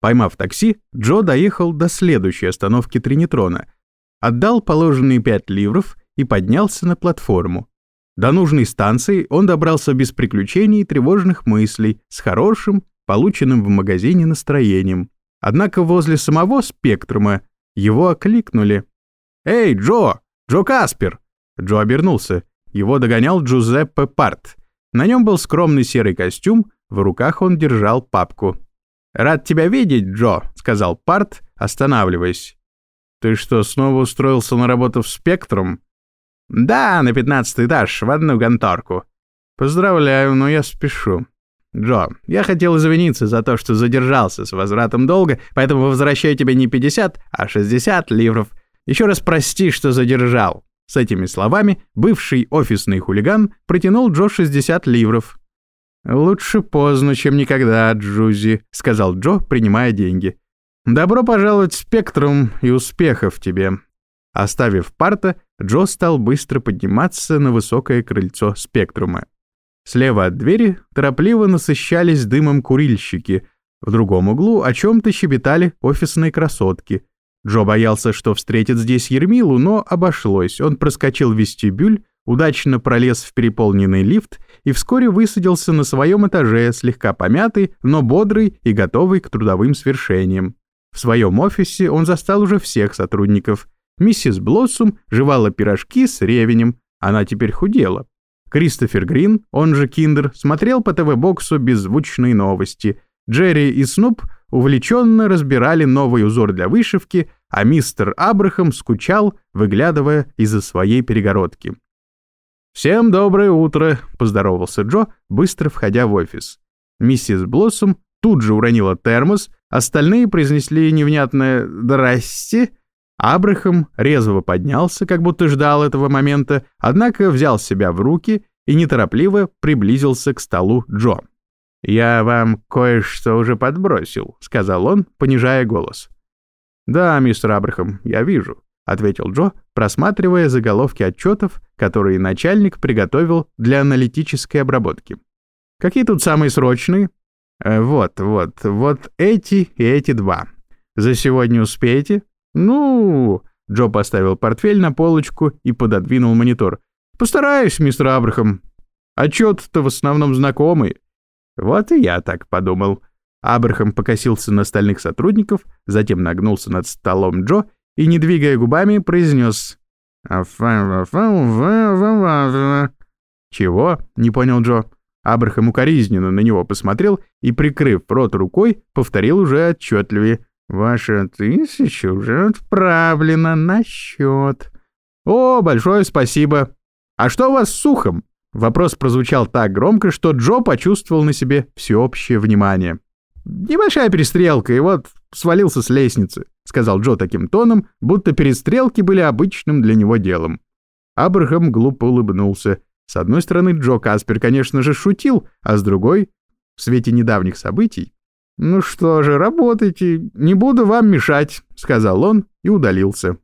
Поймав такси, Джо доехал до следующей остановки Тринитрона, отдал положенные пять ливров и поднялся на платформу. До нужной станции он добрался без приключений и тревожных мыслей, с хорошим, полученным в магазине настроением. Однако возле самого спектрума его окликнули. «Эй, Джо! Джо Каспер!» Джо обернулся. Его догонял Джузеппе Парт. На нем был скромный серый костюм, в руках он держал папку. «Рад тебя видеть, Джо», — сказал Парт, останавливаясь. «Ты что, снова устроился на работу в «Спектрум»?» «Да, на пятнадцатый этаж, в одну конторку». «Поздравляю, но я спешу». «Джо, я хотел извиниться за то, что задержался с возвратом долга, поэтому возвращаю тебе не 50, а 60 ливров. Еще раз прости, что задержал». С этими словами бывший офисный хулиган протянул Джо 60 ливров. «Лучше поздно, чем никогда, Джузи», — сказал Джо, принимая деньги. «Добро пожаловать в Спектрум и успехов тебе». Оставив парта, Джо стал быстро подниматься на высокое крыльцо Спектрума. Слева от двери торопливо насыщались дымом курильщики, в другом углу о чем-то щебетали офисные красотки. Джо боялся, что встретит здесь Ермилу, но обошлось. Он проскочил вестибюль, удачно пролез в переполненный лифт и вскоре высадился на своем этаже, слегка помятый, но бодрый и готовый к трудовым свершениям. В своем офисе он застал уже всех сотрудников. Миссис Блоссум жевала пирожки с ревенем, она теперь худела. Кристофер Грин, он же Киндер, смотрел по ТВ-боксу беззвучные новости. Джерри и Снуп увлеченно разбирали новый узор для вышивки, а мистер Абрахам скучал, выглядывая из-за своей перегородки. «Всем доброе утро», — поздоровался Джо, быстро входя в офис. Миссис Блоссом тут же уронила термос, остальные произнесли невнятное «здрасте». Абрахам резво поднялся, как будто ждал этого момента, однако взял себя в руки и неторопливо приблизился к столу Джо. «Я вам кое-что уже подбросил», — сказал он, понижая голос. «Да, мистер Абрахам, я вижу ответил Джо, просматривая заголовки отчетов, которые начальник приготовил для аналитической обработки. Какие тут самые срочные? Э, вот, вот, вот эти и эти два. За сегодня успеете? Ну, Джо поставил портфель на полочку и пододвинул монитор. Постараюсь, мистер Абрахам. Отчет-то в основном знакомый. Вот и я так подумал. Абрахам покосился на остальных сотрудников, затем нагнулся над столом Джо и, не двигая губами, произнес «Чего?» — не понял Джо. Абрахам укоризненно на него посмотрел и, прикрыв рот рукой, повторил уже отчетливее. «Ваша тысяча уже отправлена на счет». «О, большое спасибо! А что у вас с сухом?» Вопрос прозвучал так громко, что Джо почувствовал на себе всеобщее внимание. «Небольшая перестрелка, и вот свалился с лестницы», — сказал Джо таким тоном, будто перестрелки были обычным для него делом. Абрахам глупо улыбнулся. С одной стороны, Джо Каспер, конечно же, шутил, а с другой, в свете недавних событий... «Ну что же, работайте, не буду вам мешать», — сказал он и удалился.